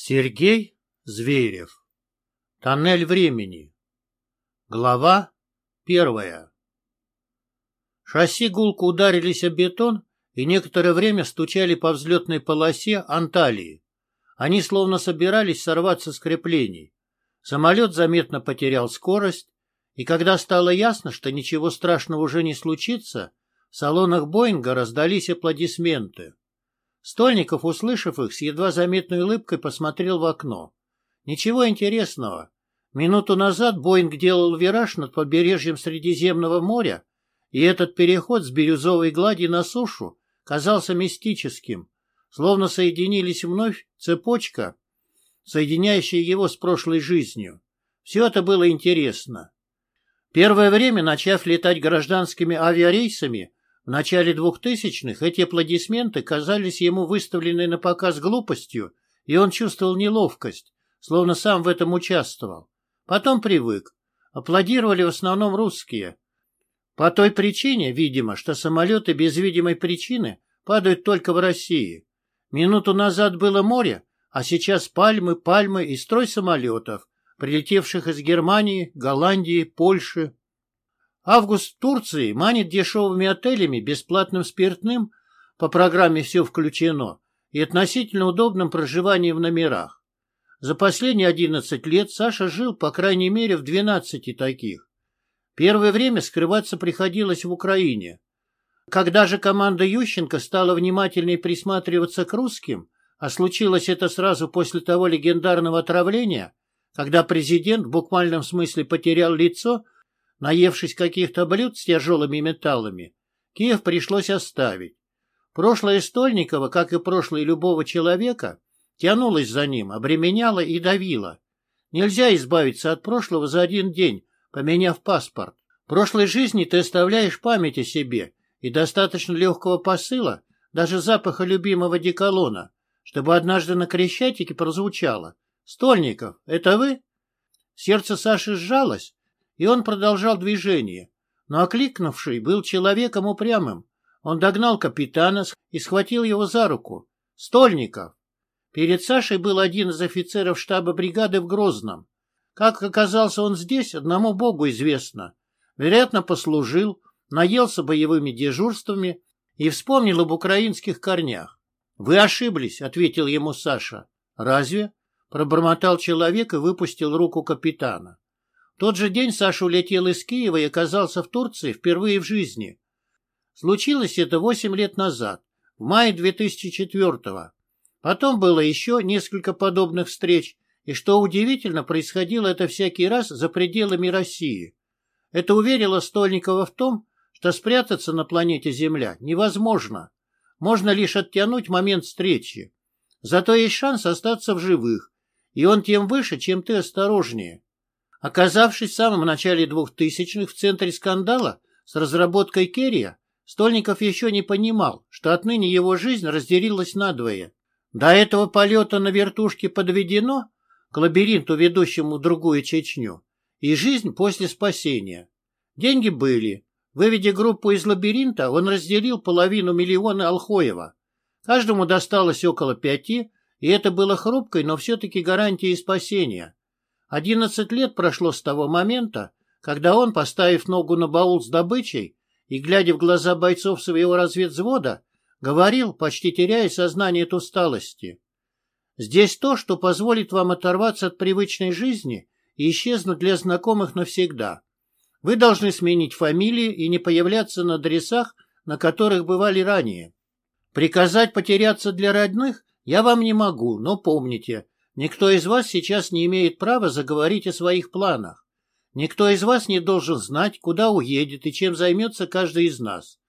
Сергей Зверев. Тоннель времени. Глава первая. Шасси гулко ударились о бетон и некоторое время стучали по взлетной полосе Анталии. Они словно собирались сорваться с креплений. Самолет заметно потерял скорость, и когда стало ясно, что ничего страшного уже не случится, в салонах Боинга раздались аплодисменты. Стольников, услышав их, с едва заметной улыбкой посмотрел в окно. Ничего интересного. Минуту назад Боинг делал вираж над побережьем Средиземного моря, и этот переход с бирюзовой глади на сушу казался мистическим, словно соединились вновь цепочка, соединяющая его с прошлой жизнью. Все это было интересно. Первое время, начав летать гражданскими авиарейсами, в начале двухтысячных эти аплодисменты казались ему выставлены на показ глупостью, и он чувствовал неловкость, словно сам в этом участвовал. Потом привык. Аплодировали в основном русские. По той причине, видимо, что самолеты без видимой причины падают только в России. Минуту назад было море, а сейчас пальмы, пальмы и строй самолетов, прилетевших из Германии, Голландии, Польши. Август в Турции манит дешевыми отелями, бесплатным спиртным, по программе «Все включено», и относительно удобным проживанием в номерах. За последние 11 лет Саша жил, по крайней мере, в 12 таких. Первое время скрываться приходилось в Украине. Когда же команда Ющенко стала внимательнее присматриваться к русским, а случилось это сразу после того легендарного отравления, когда президент в буквальном смысле потерял лицо – Наевшись каких-то блюд с тяжелыми металлами, Киев пришлось оставить. Прошлое Стольникова, как и прошлое любого человека, тянулось за ним, обременяло и давило. Нельзя избавиться от прошлого за один день, поменяв паспорт. В прошлой жизни ты оставляешь память о себе, и достаточно легкого посыла, даже запаха любимого деколона, чтобы однажды на Крещатике прозвучало «Стольников, это вы?» Сердце Саши сжалось, и он продолжал движение. Но окликнувший был человеком упрямым. Он догнал капитана и схватил его за руку. «Стольников!» Перед Сашей был один из офицеров штаба бригады в Грозном. Как оказался он здесь, одному богу известно. Вероятно, послужил, наелся боевыми дежурствами и вспомнил об украинских корнях. «Вы ошиблись», — ответил ему Саша. «Разве?» — пробормотал человек и выпустил руку капитана тот же день Саша улетел из Киева и оказался в Турции впервые в жизни. Случилось это восемь лет назад, в мае 2004-го. Потом было еще несколько подобных встреч, и, что удивительно, происходило это всякий раз за пределами России. Это уверило Стольникова в том, что спрятаться на планете Земля невозможно. Можно лишь оттянуть момент встречи. Зато есть шанс остаться в живых, и он тем выше, чем ты осторожнее. Оказавшись в самом начале двухтысячных в центре скандала с разработкой Керрия, Стольников еще не понимал, что отныне его жизнь разделилась надвое. До этого полета на вертушке подведено к лабиринту, ведущему в другую Чечню, и жизнь после спасения. Деньги были. Выведя группу из лабиринта, он разделил половину миллиона Алхоева. Каждому досталось около пяти, и это было хрупкой, но все-таки гарантией спасения. Одиннадцать лет прошло с того момента, когда он, поставив ногу на баул с добычей и глядя в глаза бойцов своего разведвзвода, говорил, почти теряя сознание от усталости. «Здесь то, что позволит вам оторваться от привычной жизни и исчезнуть для знакомых навсегда. Вы должны сменить фамилии и не появляться на адресах, на которых бывали ранее. Приказать потеряться для родных я вам не могу, но помните, Никто из вас сейчас не имеет права заговорить о своих планах. Никто из вас не должен знать, куда уедет и чем займется каждый из нас.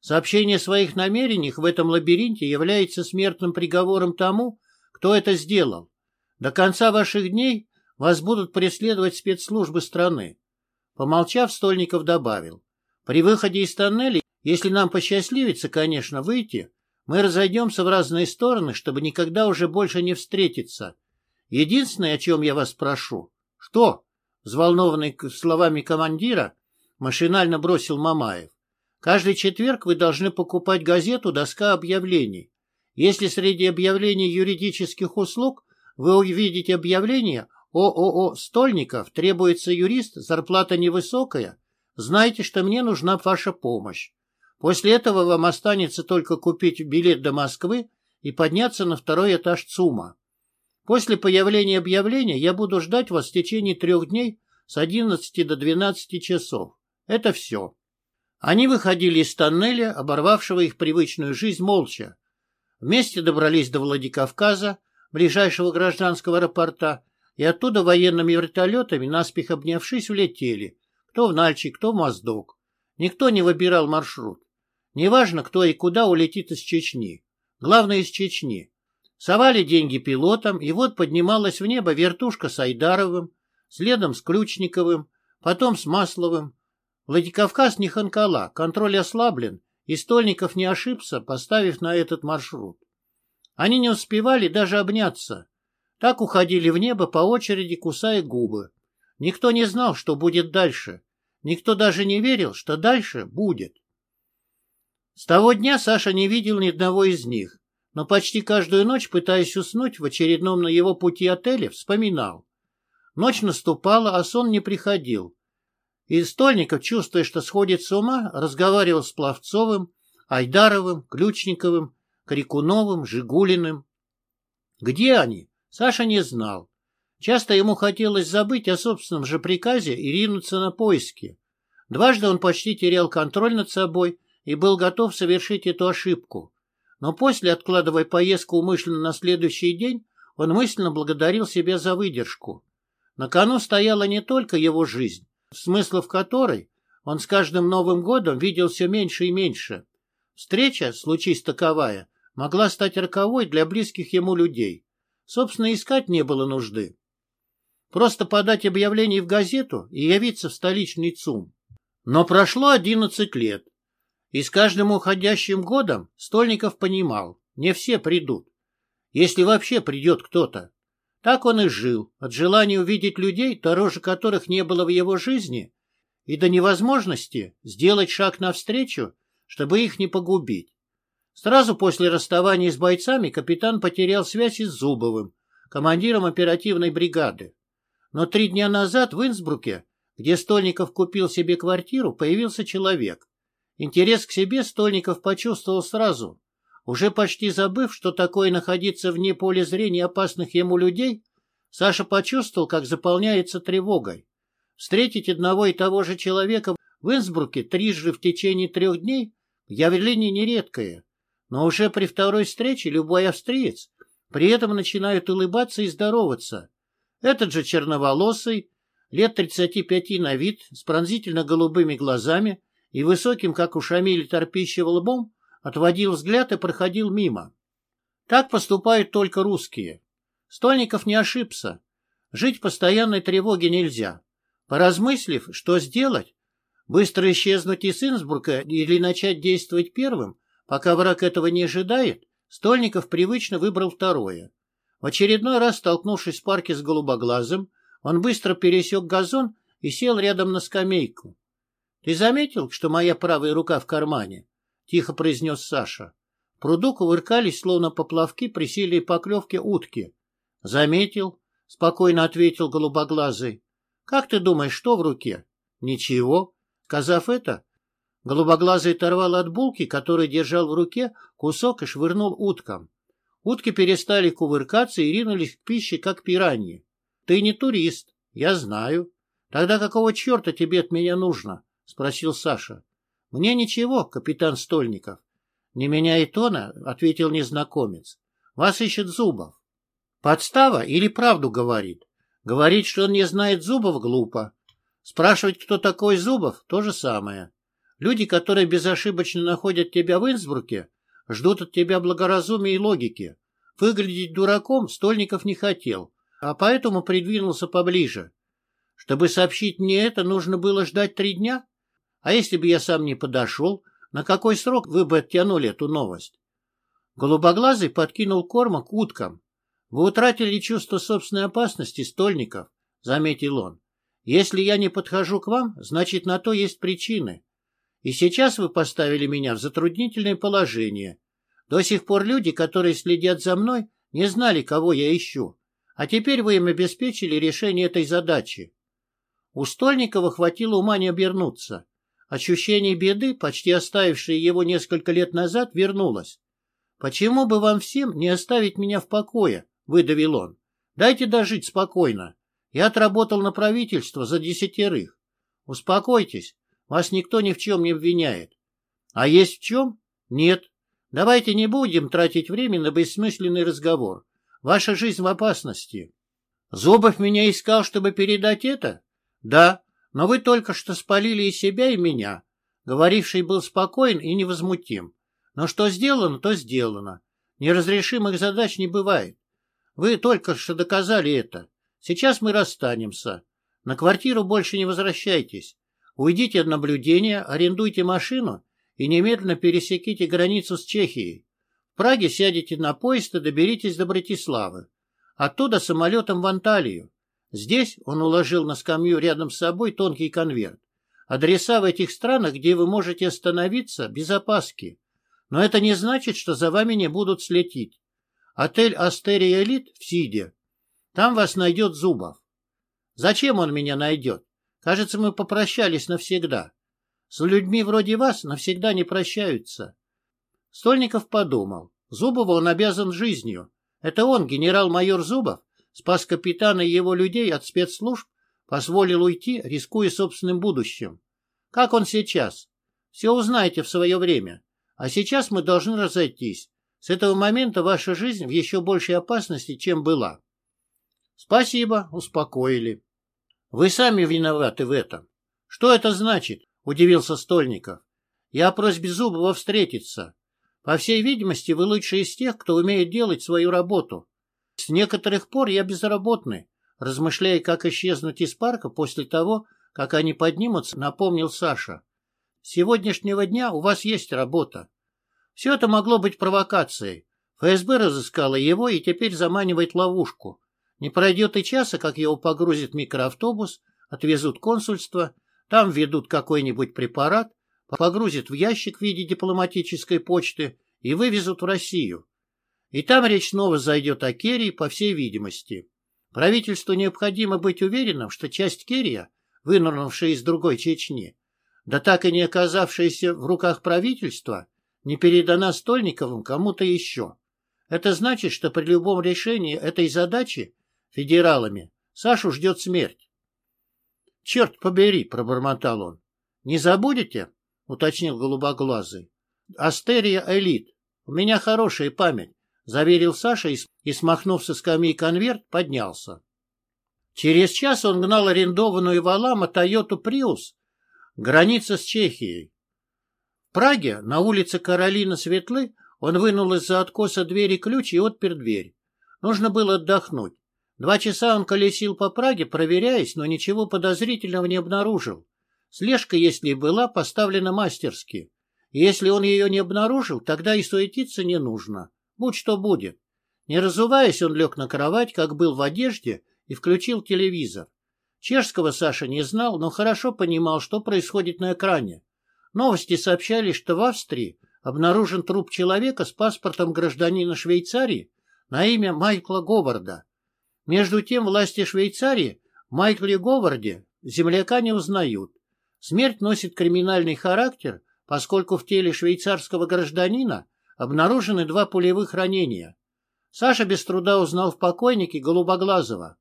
Сообщение о своих намерениях в этом лабиринте является смертным приговором тому, кто это сделал. До конца ваших дней вас будут преследовать спецслужбы страны. Помолчав, Стольников добавил. При выходе из тоннеля, если нам посчастливится, конечно, выйти, мы разойдемся в разные стороны, чтобы никогда уже больше не встретиться. Единственное, о чем я вас прошу... — Что? — взволнованный словами командира, машинально бросил Мамаев. — Каждый четверг вы должны покупать газету «Доска объявлений». Если среди объявлений юридических услуг вы увидите объявление ООО «Стольников», требуется юрист, зарплата невысокая, знайте, что мне нужна ваша помощь. После этого вам останется только купить билет до Москвы и подняться на второй этаж ЦУМа. После появления объявления я буду ждать вас в течение трех дней с 11 до 12 часов. Это все. Они выходили из тоннеля, оборвавшего их привычную жизнь, молча. Вместе добрались до Владикавказа, ближайшего гражданского аэропорта, и оттуда военными вертолетами, наспех обнявшись, улетели. Кто в Нальчик, кто в Моздок. Никто не выбирал маршрут. Неважно, кто и куда улетит из Чечни. Главное, из Чечни. Совали деньги пилотам, и вот поднималась в небо вертушка с Айдаровым, следом с Ключниковым, потом с Масловым. Владикавказ не Ханкала, контроль ослаблен, и Стольников не ошибся, поставив на этот маршрут. Они не успевали даже обняться. Так уходили в небо по очереди, кусая губы. Никто не знал, что будет дальше. Никто даже не верил, что дальше будет. С того дня Саша не видел ни одного из них но почти каждую ночь, пытаясь уснуть в очередном на его пути отеле, вспоминал. Ночь наступала, а сон не приходил. И Стольников, чувствуя, что сходит с ума, разговаривал с Пловцовым, Айдаровым, Ключниковым, Крикуновым, Жигулиным. Где они? Саша не знал. Часто ему хотелось забыть о собственном же приказе и ринуться на поиски. Дважды он почти терял контроль над собой и был готов совершить эту ошибку. Но после, откладывая поездку умышленно на следующий день, он мысленно благодарил себя за выдержку. На кону стояла не только его жизнь, смысла в которой он с каждым Новым годом видел все меньше и меньше. Встреча, случись таковая, могла стать роковой для близких ему людей. Собственно, искать не было нужды. Просто подать объявление в газету и явиться в столичный ЦУМ. Но прошло одиннадцать лет. И с каждым уходящим годом Стольников понимал, не все придут. Если вообще придет кто-то. Так он и жил, от желания увидеть людей, дороже которых не было в его жизни, и до невозможности сделать шаг навстречу, чтобы их не погубить. Сразу после расставания с бойцами капитан потерял связь с Зубовым, командиром оперативной бригады. Но три дня назад в Инсбруке, где Стольников купил себе квартиру, появился человек. Интерес к себе Стольников почувствовал сразу. Уже почти забыв, что такое находиться вне поля зрения опасных ему людей, Саша почувствовал, как заполняется тревогой. Встретить одного и того же человека в Инсбруке трижды в течение трех дней – явление нередкое. Но уже при второй встрече любой австриец при этом начинает улыбаться и здороваться. Этот же черноволосый, лет 35 на вид, с пронзительно голубыми глазами – и высоким, как у Шамиля торпищего лбом, отводил взгляд и проходил мимо. Так поступают только русские. Стольников не ошибся. Жить в постоянной тревоге нельзя. Поразмыслив, что сделать, быстро исчезнуть из Инсбрука или начать действовать первым, пока враг этого не ожидает, Стольников привычно выбрал второе. В очередной раз, столкнувшись в парке с голубоглазым, он быстро пересек газон и сел рядом на скамейку. «Ты заметил, что моя правая рука в кармане?» — тихо произнес Саша. В пруду кувыркались, словно поплавки, присели поклевки утки. «Заметил», — спокойно ответил голубоглазый. «Как ты думаешь, что в руке?» «Ничего». Сказав это, голубоглазый оторвал от булки, который держал в руке, кусок и швырнул уткам. Утки перестали кувыркаться и ринулись к пище, как пираньи. «Ты не турист, я знаю. Тогда какого черта тебе от меня нужно?» — спросил Саша. — Мне ничего, капитан Стольников. — Не меняя тона, — ответил незнакомец. — Вас ищет Зубов. — Подстава или правду говорит? Говорить, что он не знает Зубов, глупо. Спрашивать, кто такой Зубов, то же самое. Люди, которые безошибочно находят тебя в Инсбруке, ждут от тебя благоразумия и логики. Выглядеть дураком Стольников не хотел, а поэтому придвинулся поближе. Чтобы сообщить мне это, нужно было ждать три дня? А если бы я сам не подошел, на какой срок вы бы оттянули эту новость? Голубоглазый подкинул корма к уткам. Вы утратили чувство собственной опасности, стольников, заметил он. Если я не подхожу к вам, значит, на то есть причины. И сейчас вы поставили меня в затруднительное положение. До сих пор люди, которые следят за мной, не знали, кого я ищу. А теперь вы им обеспечили решение этой задачи. У Стольникова хватило ума не обернуться. Ощущение беды, почти оставившее его несколько лет назад, вернулось. «Почему бы вам всем не оставить меня в покое?» — выдавил он. «Дайте дожить спокойно. Я отработал на правительство за десятерых. Успокойтесь, вас никто ни в чем не обвиняет. А есть в чем? Нет. Давайте не будем тратить время на бессмысленный разговор. Ваша жизнь в опасности. Зубов меня искал, чтобы передать это? Да, но вы только что спалили и себя, и меня. Говоривший был спокоен и невозмутим. Но что сделано, то сделано. Неразрешимых задач не бывает. Вы только что доказали это. Сейчас мы расстанемся. На квартиру больше не возвращайтесь. Уйдите от наблюдения, арендуйте машину и немедленно пересеките границу с Чехией. В Праге сядете на поезд и доберитесь до Братиславы. Оттуда самолетом в Анталию. Здесь он уложил на скамью рядом с собой тонкий конверт. Адреса в этих странах, где вы можете остановиться, без опаски. Но это не значит, что за вами не будут следить. Отель «Астерия Элит» в Сиде. Там вас найдет Зубов. Зачем он меня найдет? Кажется, мы попрощались навсегда. С людьми вроде вас навсегда не прощаются. Стольников подумал. Зубову он обязан жизнью. Это он, генерал-майор Зубов, спас капитана и его людей от спецслужб, позволил уйти, рискуя собственным будущим. Как он сейчас? Все узнаете в свое время. А сейчас мы должны разойтись. С этого момента ваша жизнь в еще большей опасности, чем была. Спасибо, успокоили. Вы сами виноваты в этом. Что это значит? Удивился Стольников. Я о просьбе Зубова встретиться. По всей видимости, вы лучший из тех, кто умеет делать свою работу. С некоторых пор я безработный, размышляя, как исчезнуть из парка после того, как они поднимутся, напомнил Саша. С сегодняшнего дня у вас есть работа. Все это могло быть провокацией. ФСБ разыскала его и теперь заманивает ловушку. Не пройдет и часа, как его погрузит в микроавтобус, отвезут консульство, там введут какой-нибудь препарат, погрузят в ящик в виде дипломатической почты и вывезут в Россию. И там речь снова зайдет о Керии, по всей видимости. Правительству необходимо быть уверенным, что часть Керия, вынырнувшая из другой Чечни, да так и не оказавшаяся в руках правительства, не передана Стольниковым кому-то еще. Это значит, что при любом решении этой задачи федералами Сашу ждет смерть. — Черт побери, — пробормотал он. — Не забудете? — уточнил голубоглазый. — Астерия Элит. У меня хорошая память, — заверил Саша и, и, смахнув со скамьи конверт, поднялся. Через час он гнал арендованную Валама Тойоту Приус, граница с Чехией. В Праге, на улице Каролина Светлы, он вынул из-за откоса двери ключ и отпер дверь. Нужно было отдохнуть. Два часа он колесил по Праге, проверяясь, но ничего подозрительного не обнаружил. Слежка, если и была, поставлена мастерски. И если он ее не обнаружил, тогда и суетиться не нужно. Будь что будет. Не разуваясь, он лег на кровать, как был в одежде, и включил телевизор. Чешского Саша не знал, но хорошо понимал, что происходит на экране. Новости сообщали, что в Австрии обнаружен труп человека с паспортом гражданина Швейцарии на имя Майкла Говарда. Между тем власти Швейцарии Майкле Говарде земляка не узнают. Смерть носит криминальный характер, поскольку в теле швейцарского гражданина обнаружены два пулевых ранения. Саша без труда узнал в покойнике Голубоглазого.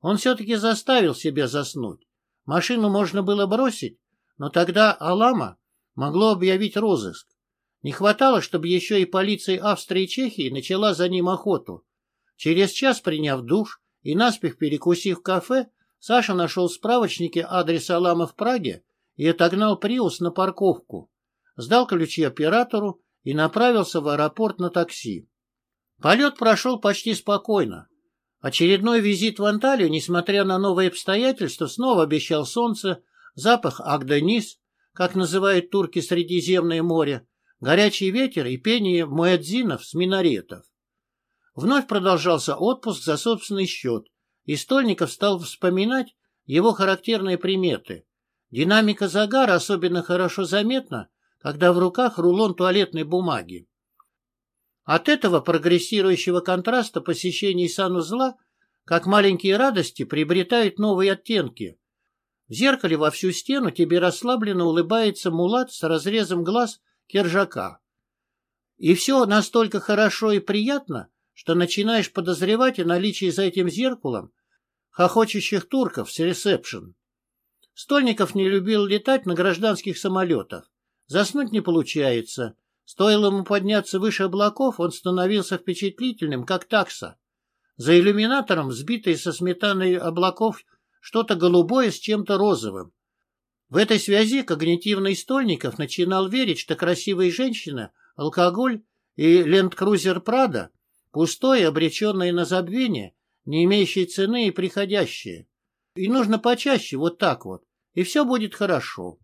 Он все-таки заставил себя заснуть. Машину можно было бросить, но тогда Алама могло объявить розыск. Не хватало, чтобы еще и полиция Австрии и Чехии начала за ним охоту. Через час, приняв душ и наспех перекусив кафе, Саша нашел в справочнике адрес Алама в Праге и отогнал Приус на парковку. Сдал ключи оператору и направился в аэропорт на такси. Полет прошел почти спокойно. Очередной визит в Анталию, несмотря на новые обстоятельства, снова обещал солнце, запах Агденис, как называют турки Средиземное море, горячий ветер и пение муэдзинов с минаретов. Вновь продолжался отпуск за собственный счет, и Стольников стал вспоминать его характерные приметы. Динамика загара особенно хорошо заметна, когда в руках рулон туалетной бумаги. От этого прогрессирующего контраста посещений санузла как маленькие радости приобретают новые оттенки. В зеркале во всю стену тебе расслабленно улыбается мулат с разрезом глаз киржака. И все настолько хорошо и приятно, что начинаешь подозревать о наличии за этим зеркалом хохочущих турков с ресепшн. Стольников не любил летать на гражданских самолетах. Заснуть не получается. Стоило ему подняться выше облаков, он становился впечатлительным, как такса. За иллюминатором, сбитые со сметаной облаков, что-то голубое с чем-то розовым. В этой связи когнитивный Стольников начинал верить, что красивая женщина, алкоголь и ленд-крузер Прада — пустое, обреченное на забвение, не имеющее цены и приходящее. И нужно почаще вот так вот, и все будет хорошо.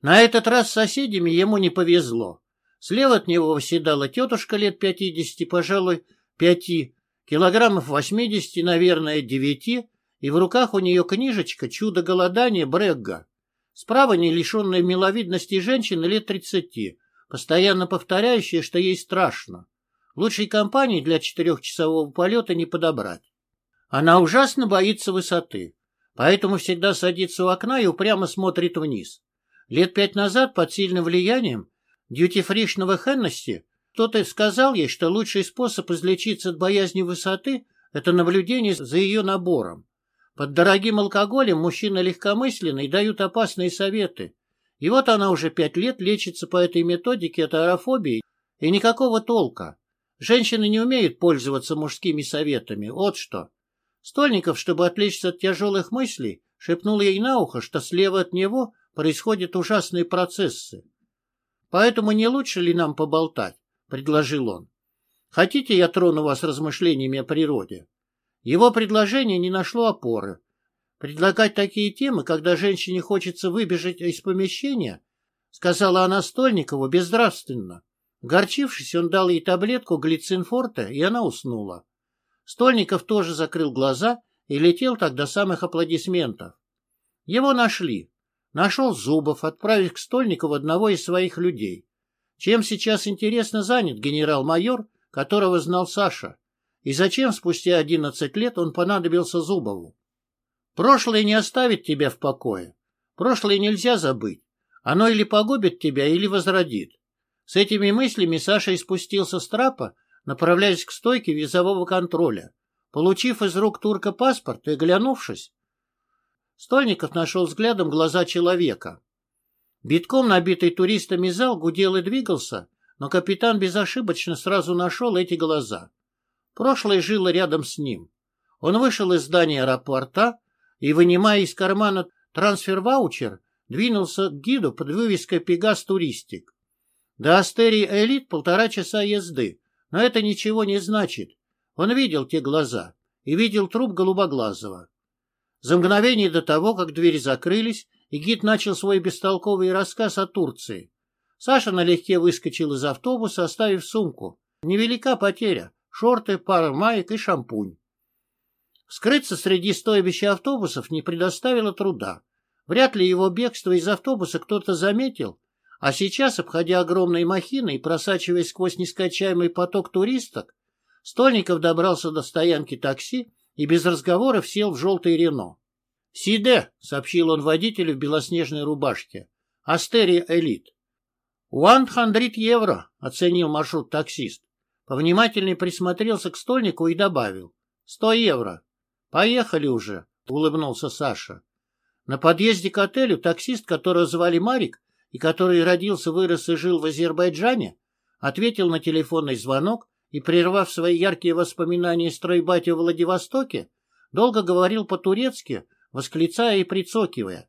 На этот раз с соседями ему не повезло. Слева от него восседала тетушка лет пятидесяти, пожалуй, пяти, килограммов восьмидесяти, наверное, девяти, и в руках у нее книжечка «Чудо голодания» Брегга. Справа не лишенная миловидности женщина лет тридцати, постоянно повторяющая, что ей страшно. Лучшей компании для четырехчасового полета не подобрать. Она ужасно боится высоты, поэтому всегда садится у окна и упрямо смотрит вниз. Лет пять назад под сильным влиянием дьютифришного Хеннесси кто-то сказал ей, что лучший способ излечиться от боязни высоты – это наблюдение за ее набором. Под дорогим алкоголем мужчины легкомысленные дают опасные советы. И вот она уже пять лет лечится по этой методике от аэрофобии, и никакого толка. Женщины не умеют пользоваться мужскими советами, вот что. Стольников, чтобы отвлечься от тяжелых мыслей, шепнул ей на ухо, что слева от него происходят ужасные процессы. «Поэтому не лучше ли нам поболтать?» — предложил он. «Хотите, я трону вас размышлениями о природе?» Его предложение не нашло опоры. Предлагать такие темы, когда женщине хочется выбежать из помещения, сказала она Стольникову безнравственно. Горчившись, он дал ей таблетку глицинфорта, и она уснула. Стольников тоже закрыл глаза и летел до самых аплодисментов. Его нашли. Нашел Зубов, отправив к Стольникову одного из своих людей. Чем сейчас интересно занят генерал-майор, которого знал Саша? И зачем спустя одиннадцать лет он понадобился Зубову? Прошлое не оставит тебя в покое. Прошлое нельзя забыть. Оно или погубит тебя, или возродит. С этими мыслями Саша и спустился с трапа, направляясь к стойке визового контроля. Получив из рук турка паспорт и глянувшись, Стольников нашел взглядом глаза человека. Битком набитый туристами зал гудел и двигался, но капитан безошибочно сразу нашел эти глаза. Прошлое жило рядом с ним. Он вышел из здания аэропорта и, вынимая из кармана трансфер-ваучер, двинулся к гиду под вывеской «Пегас Туристик». До Астерии Элит полтора часа езды, но это ничего не значит. Он видел те глаза и видел труп голубоглазого. За мгновение до того, как двери закрылись, и гид начал свой бестолковый рассказ о Турции. Саша налегке выскочил из автобуса, оставив сумку. Невелика потеря. Шорты, пара маек и шампунь. Скрыться среди стоябища автобусов не предоставило труда. Вряд ли его бегство из автобуса кто-то заметил, а сейчас, обходя огромные махины и просачиваясь сквозь нескончаемый поток туристок, Стольников добрался до стоянки такси и без разговоров сел в желтый Рено. «Сиде», — сообщил он водителю в белоснежной рубашке, — «Астерия Элит». «One hundred евро», — оценил маршрут таксист. Повнимательней присмотрелся к стольнику и добавил. «Сто евро». «Поехали уже», — улыбнулся Саша. На подъезде к отелю таксист, которого звали Марик, и который родился, вырос и жил в Азербайджане, ответил на телефонный звонок и, прервав свои яркие воспоминания стройбати в Владивостоке, долго говорил по-турецки, восклицая и прицокивая.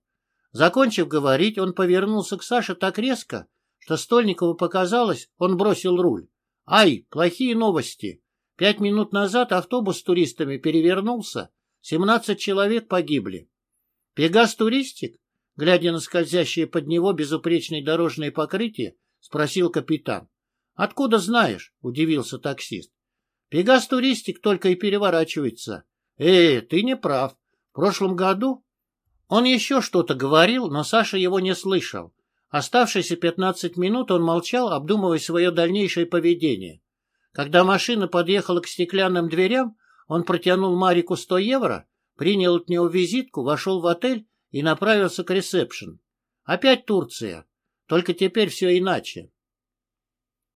Закончив говорить, он повернулся к Саше так резко, что Стольникову показалось, он бросил руль. «Ай, плохие новости! Пять минут назад автобус с туристами перевернулся, семнадцать человек погибли. Пегас туристик?» Глядя на скользящее под него безупречное дорожное покрытие, спросил капитан. «Откуда знаешь?» — удивился таксист. «Пегас туристик только и переворачивается». «Эй, ты не прав. В прошлом году...» Он еще что-то говорил, но Саша его не слышал. Оставшиеся пятнадцать минут он молчал, обдумывая свое дальнейшее поведение. Когда машина подъехала к стеклянным дверям, Он протянул Марику сто евро, принял от него визитку, вошел в отель и направился к ресепшн. Опять Турция. Только теперь все иначе.